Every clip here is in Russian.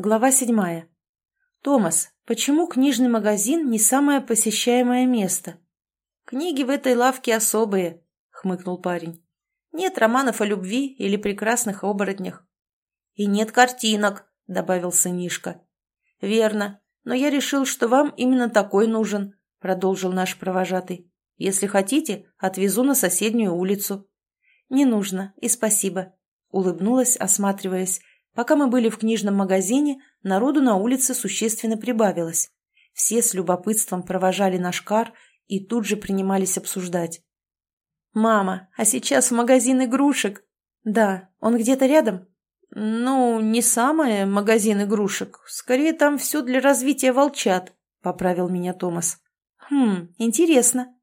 Глава седьмая. «Томас, почему книжный магазин не самое посещаемое место?» «Книги в этой лавке особые», — хмыкнул парень. «Нет романов о любви или прекрасных оборотнях». «И нет картинок», — добавил сынишка. «Верно, но я решил, что вам именно такой нужен», — продолжил наш провожатый. «Если хотите, отвезу на соседнюю улицу». «Не нужно, и спасибо», — улыбнулась, осматриваясь, Пока мы были в книжном магазине, народу на улице существенно прибавилось. Все с любопытством провожали наш кар и тут же принимались обсуждать. «Мама, а сейчас в магазин игрушек?» «Да, он где-то рядом?» «Ну, не самое магазин игрушек. Скорее, там все для развития волчат», — поправил меня Томас. «Хм, интересно».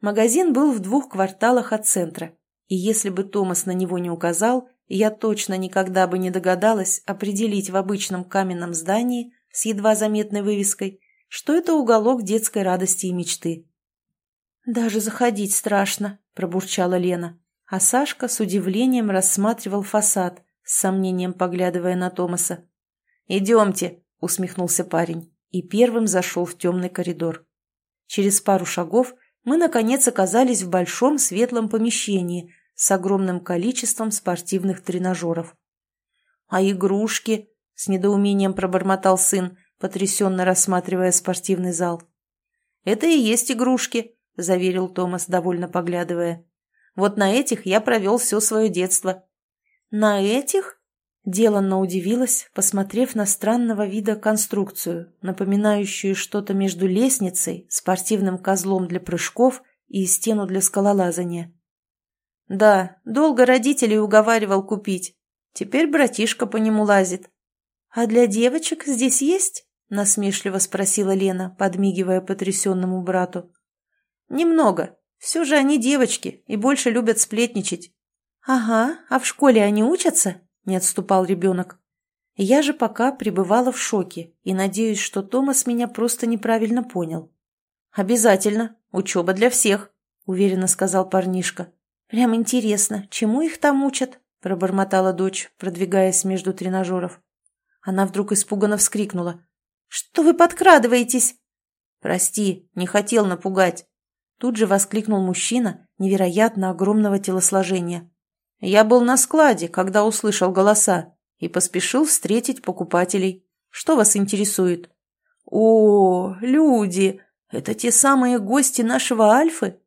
Магазин был в двух кварталах от центра, и если бы Томас на него не указал, я точно никогда бы не догадалась определить в обычном каменном здании с едва заметной вывеской, что это уголок детской радости и мечты. «Даже заходить страшно», – пробурчала Лена, а Сашка с удивлением рассматривал фасад, с сомнением поглядывая на Томаса. «Идемте», – усмехнулся парень и первым зашел в темный коридор. Через пару шагов мы, наконец, оказались в большом светлом помещении – с огромным количеством спортивных тренажеров. «А игрушки?» – с недоумением пробормотал сын, потрясенно рассматривая спортивный зал. «Это и есть игрушки», – заверил Томас, довольно поглядывая. «Вот на этих я провел все свое детство». «На этих?» – деланно удивилась, посмотрев на странного вида конструкцию, напоминающую что-то между лестницей, спортивным козлом для прыжков и стену для скалолазания. Да, долго родителей уговаривал купить. Теперь братишка по нему лазит. А для девочек здесь есть? Насмешливо спросила Лена, подмигивая потрясенному брату. Немного. Все же они девочки и больше любят сплетничать. Ага, а в школе они учатся? Не отступал ребенок. Я же пока пребывала в шоке и надеюсь, что Томас меня просто неправильно понял. «Обязательно. Учеба для всех», — уверенно сказал парнишка. «Прям интересно, чему их там учат?» – пробормотала дочь, продвигаясь между тренажеров. Она вдруг испуганно вскрикнула. «Что вы подкрадываетесь?» «Прости, не хотел напугать». Тут же воскликнул мужчина невероятно огромного телосложения. «Я был на складе, когда услышал голоса, и поспешил встретить покупателей. Что вас интересует?» «О, люди! Это те самые гости нашего Альфы?»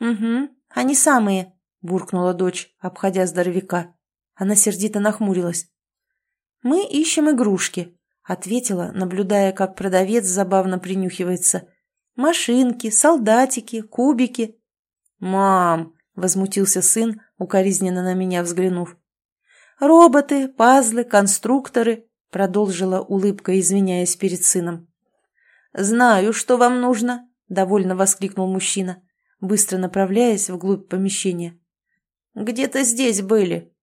«Угу, они самые», – буркнула дочь, обходя здоровяка. Она сердито нахмурилась. «Мы ищем игрушки», – ответила, наблюдая, как продавец забавно принюхивается. «Машинки, солдатики, кубики». «Мам!» – возмутился сын, укоризненно на меня взглянув. «Роботы, пазлы, конструкторы», – продолжила улыбка, извиняясь перед сыном. «Знаю, что вам нужно», – довольно воскликнул мужчина, быстро направляясь вглубь помещения. «Где-то здесь были».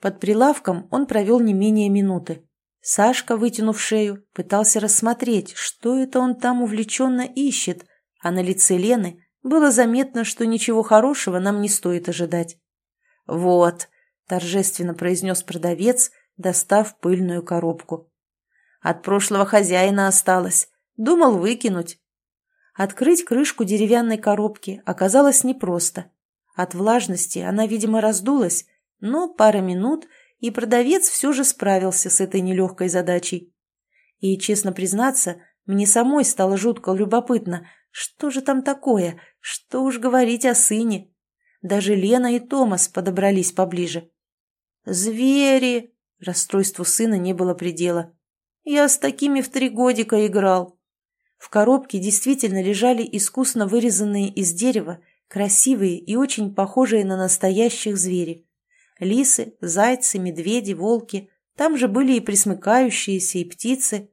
Под прилавком он провел не менее минуты. Сашка, вытянув шею, пытался рассмотреть, что это он там увлеченно ищет, а на лице Лены было заметно, что ничего хорошего нам не стоит ожидать. «Вот», — торжественно произнес продавец, достав пыльную коробку. «От прошлого хозяина осталось. Думал выкинуть». Открыть крышку деревянной коробки оказалось непросто. От влажности она, видимо, раздулась, но пара минут, и продавец все же справился с этой нелегкой задачей. И, честно признаться, мне самой стало жутко любопытно, что же там такое, что уж говорить о сыне. Даже Лена и Томас подобрались поближе. «Звери!» – расстройству сына не было предела. «Я с такими в три годика играл». В коробке действительно лежали искусно вырезанные из дерева Красивые и очень похожие на настоящих звери. Лисы, зайцы, медведи, волки. Там же были и присмыкающиеся, и птицы.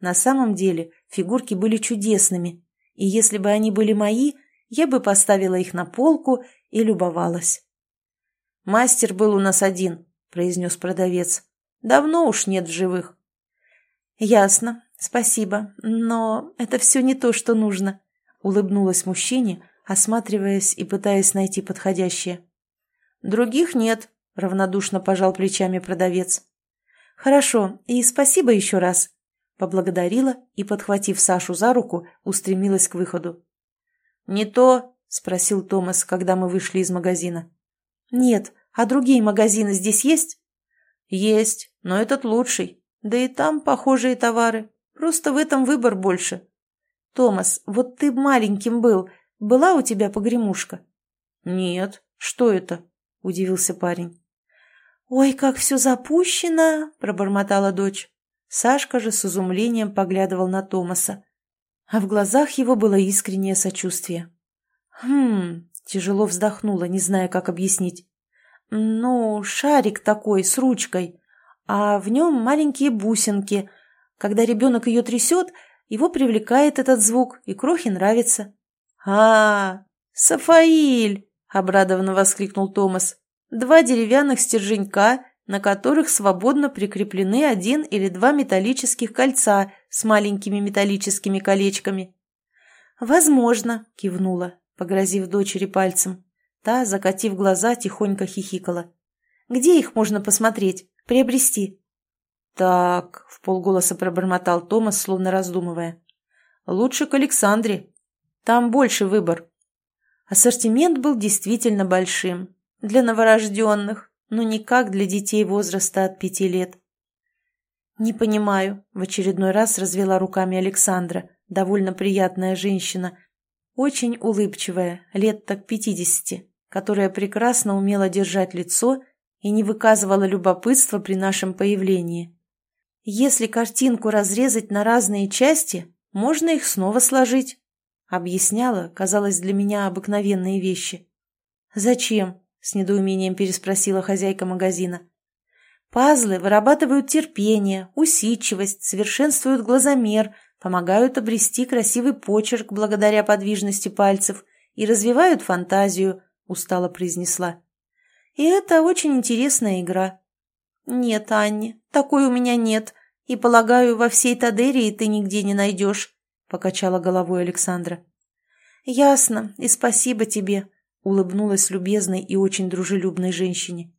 На самом деле фигурки были чудесными, и если бы они были мои, я бы поставила их на полку и любовалась. «Мастер был у нас один», — произнес продавец. «Давно уж нет в живых». «Ясно, спасибо, но это все не то, что нужно», — улыбнулась мужчине, осматриваясь и пытаясь найти подходящее. «Других нет», — равнодушно пожал плечами продавец. «Хорошо, и спасибо еще раз», — поблагодарила и, подхватив Сашу за руку, устремилась к выходу. «Не то?» — спросил Томас, когда мы вышли из магазина. «Нет, а другие магазины здесь есть?» «Есть, но этот лучший. Да и там похожие товары. Просто в этом выбор больше». «Томас, вот ты маленьким был. Была у тебя погремушка?» «Нет. Что это?» — удивился парень. «Ой, как все запущено!» – пробормотала дочь. Сашка же с изумлением поглядывал на Томаса. А в глазах его было искреннее сочувствие. «Хм...» – тяжело вздохнула, не зная, как объяснить. «Ну, шарик такой, с ручкой, а в нем маленькие бусинки. Когда ребенок ее трясет, его привлекает этот звук, и крохе нравится». «А, Сафаиль!» – обрадованно воскликнул Томас два деревянных стерженька, на которых свободно прикреплены один или два металлических кольца с маленькими металлическими колечками. «Возможно», — кивнула, погрозив дочери пальцем. Та, закатив глаза, тихонько хихикала. «Где их можно посмотреть? Приобрести?» «Так», — в полголоса пробормотал Томас, словно раздумывая. «Лучше к Александре. Там больше выбор». Ассортимент был действительно большим, для новорожденных, но никак для детей возраста от пяти лет. «Не понимаю», — в очередной раз развела руками Александра, довольно приятная женщина, очень улыбчивая, лет так пятидесяти, которая прекрасно умела держать лицо и не выказывала любопытства при нашем появлении. «Если картинку разрезать на разные части, можно их снова сложить», — объясняла, казалось, для меня обыкновенные вещи. «Зачем?» с недоумением переспросила хозяйка магазина. Пазлы вырабатывают терпение, усидчивость, совершенствуют глазомер, помогают обрести красивый почерк благодаря подвижности пальцев и развивают фантазию, устало произнесла. И это очень интересная игра. Нет, Анне, такой у меня нет, и, полагаю, во всей Тадерии ты нигде не найдешь, покачала головой Александра. Ясно, и спасибо тебе, улыбнулась любезной и очень дружелюбной женщине.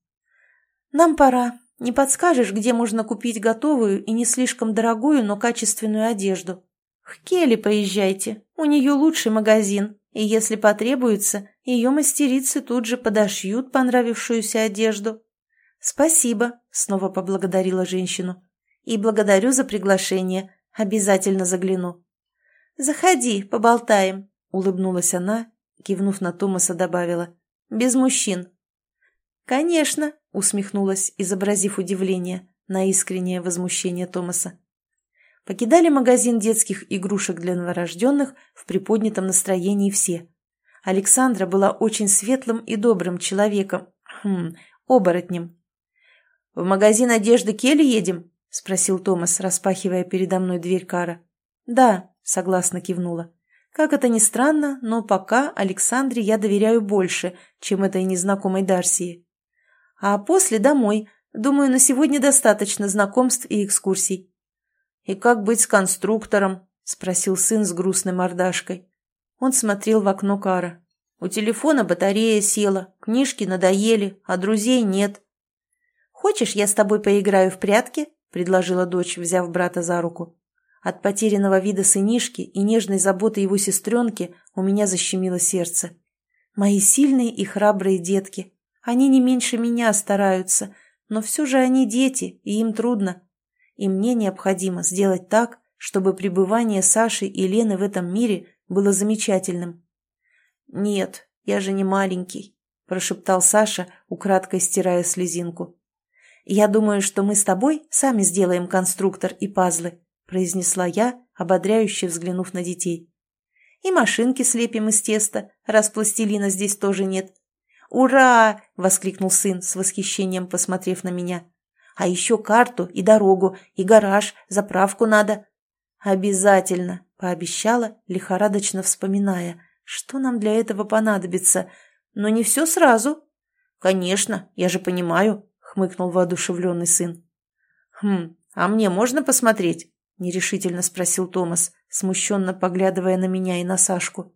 «Нам пора. Не подскажешь, где можно купить готовую и не слишком дорогую, но качественную одежду? К Келли поезжайте. У нее лучший магазин, и если потребуется, ее мастерицы тут же подошьют понравившуюся одежду». «Спасибо», — снова поблагодарила женщину. «И благодарю за приглашение. Обязательно загляну». «Заходи, поболтаем», — улыбнулась она Кивнув на Томаса, добавила. «Без мужчин». «Конечно», — усмехнулась, изобразив удивление на искреннее возмущение Томаса. Покидали магазин детских игрушек для новорожденных в приподнятом настроении все. Александра была очень светлым и добрым человеком, хм, оборотнем. «В магазин одежды Келли едем?» — спросил Томас, распахивая передо мной дверь кара. «Да», — согласно кивнула. Как это ни странно, но пока Александре я доверяю больше, чем этой незнакомой Дарсии. А после домой. Думаю, на сегодня достаточно знакомств и экскурсий. «И как быть с конструктором?» – спросил сын с грустной мордашкой. Он смотрел в окно Кара. «У телефона батарея села, книжки надоели, а друзей нет». «Хочешь, я с тобой поиграю в прятки?» – предложила дочь, взяв брата за руку. От потерянного вида сынишки и нежной заботы его сестренки у меня защемило сердце. Мои сильные и храбрые детки. Они не меньше меня стараются, но все же они дети, и им трудно. И мне необходимо сделать так, чтобы пребывание Саши и Лены в этом мире было замечательным. «Нет, я же не маленький», – прошептал Саша, украдкой стирая слезинку. «Я думаю, что мы с тобой сами сделаем конструктор и пазлы», произнесла я, ободряюще взглянув на детей. «И машинки слепим из теста, раз пластилина здесь тоже нет». «Ура!» — воскликнул сын с восхищением, посмотрев на меня. «А еще карту и дорогу, и гараж, заправку надо». «Обязательно!» — пообещала, лихорадочно вспоминая, что нам для этого понадобится. «Но не все сразу». «Конечно, я же понимаю», — хмыкнул воодушевленный сын. «Хм, а мне можно посмотреть?» — нерешительно спросил Томас, смущенно поглядывая на меня и на Сашку.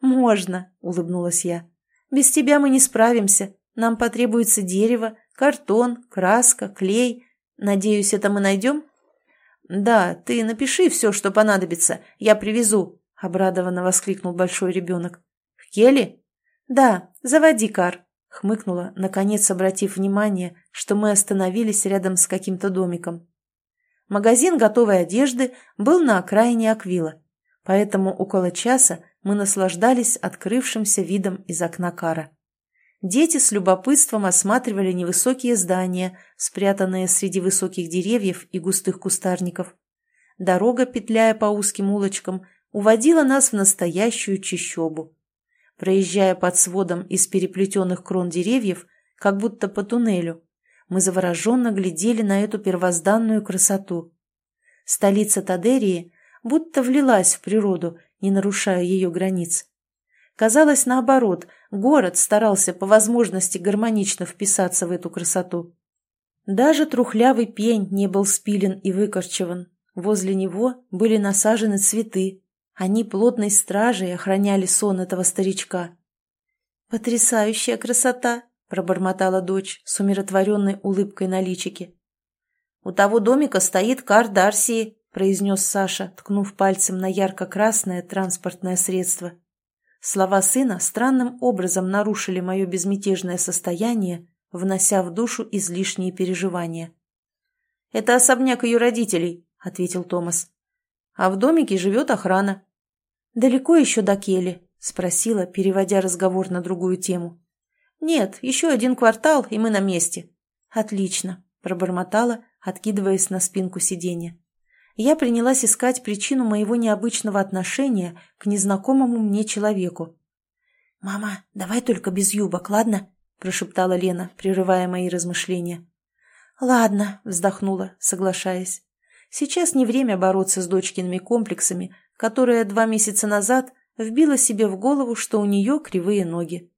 «Можно», — улыбнулась я. «Без тебя мы не справимся. Нам потребуется дерево, картон, краска, клей. Надеюсь, это мы найдем? Да, ты напиши все, что понадобится, я привезу, обрадованно воскликнул большой ребенок. В Келли? Да, заводи кар, хмыкнула, наконец обратив внимание, что мы остановились рядом с каким-то домиком. Магазин готовой одежды был на окраине Аквила, поэтому около часа мы наслаждались открывшимся видом из окна кара. Дети с любопытством осматривали невысокие здания, спрятанные среди высоких деревьев и густых кустарников. Дорога, петляя по узким улочкам, уводила нас в настоящую чащобу. Проезжая под сводом из переплетенных крон деревьев, как будто по туннелю, мы завороженно глядели на эту первозданную красоту. Столица Тадерии будто влилась в природу, не нарушая ее границ. Казалось, наоборот, город старался по возможности гармонично вписаться в эту красоту. Даже трухлявый пень не был спилен и выкорчеван. Возле него были насажены цветы. Они плотной стражей охраняли сон этого старичка. «Потрясающая красота!» — пробормотала дочь с умиротворенной улыбкой на личике. «У того домика стоит кар Дарсии», — произнес Саша, ткнув пальцем на ярко-красное транспортное средство. Слова сына странным образом нарушили мое безмятежное состояние, внося в душу излишние переживания. «Это особняк ее родителей», — ответил Томас. «А в домике живет охрана». «Далеко еще до Келли?» — спросила, переводя разговор на другую тему. «Нет, еще один квартал, и мы на месте». «Отлично», — пробормотала, откидываясь на спинку сиденья я принялась искать причину моего необычного отношения к незнакомому мне человеку. «Мама, давай только без юбок, ладно?» – прошептала Лена, прерывая мои размышления. «Ладно», – вздохнула, соглашаясь. «Сейчас не время бороться с дочкиными комплексами, которая два месяца назад вбила себе в голову, что у нее кривые ноги.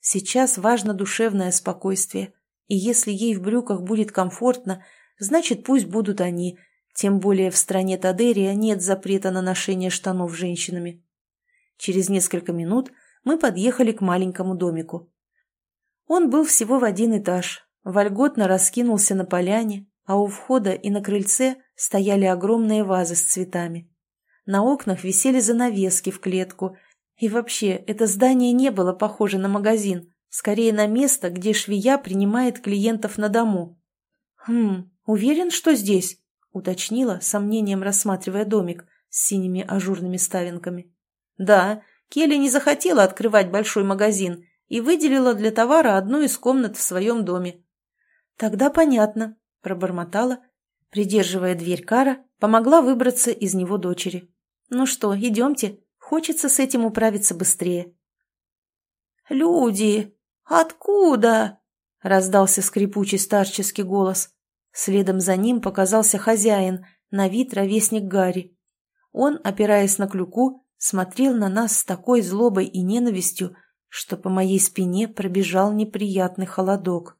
Сейчас важно душевное спокойствие, и если ей в брюках будет комфортно, значит, пусть будут они, тем более в стране Тадерия нет запрета на ношение штанов женщинами. Через несколько минут мы подъехали к маленькому домику. Он был всего в один этаж, вольготно раскинулся на поляне, а у входа и на крыльце стояли огромные вазы с цветами. На окнах висели занавески в клетку, и вообще это здание не было похоже на магазин, скорее на место, где швея принимает клиентов на дому. «Хм, уверен, что здесь?» уточнила, сомнением рассматривая домик с синими ажурными ставинками. «Да, Келли не захотела открывать большой магазин и выделила для товара одну из комнат в своем доме». «Тогда понятно», — пробормотала, придерживая дверь кара, помогла выбраться из него дочери. «Ну что, идемте, хочется с этим управиться быстрее». «Люди! Откуда?» — раздался скрипучий старческий голос. Следом за ним показался хозяин, на вид ровесник Гарри. Он, опираясь на клюку, смотрел на нас с такой злобой и ненавистью, что по моей спине пробежал неприятный холодок.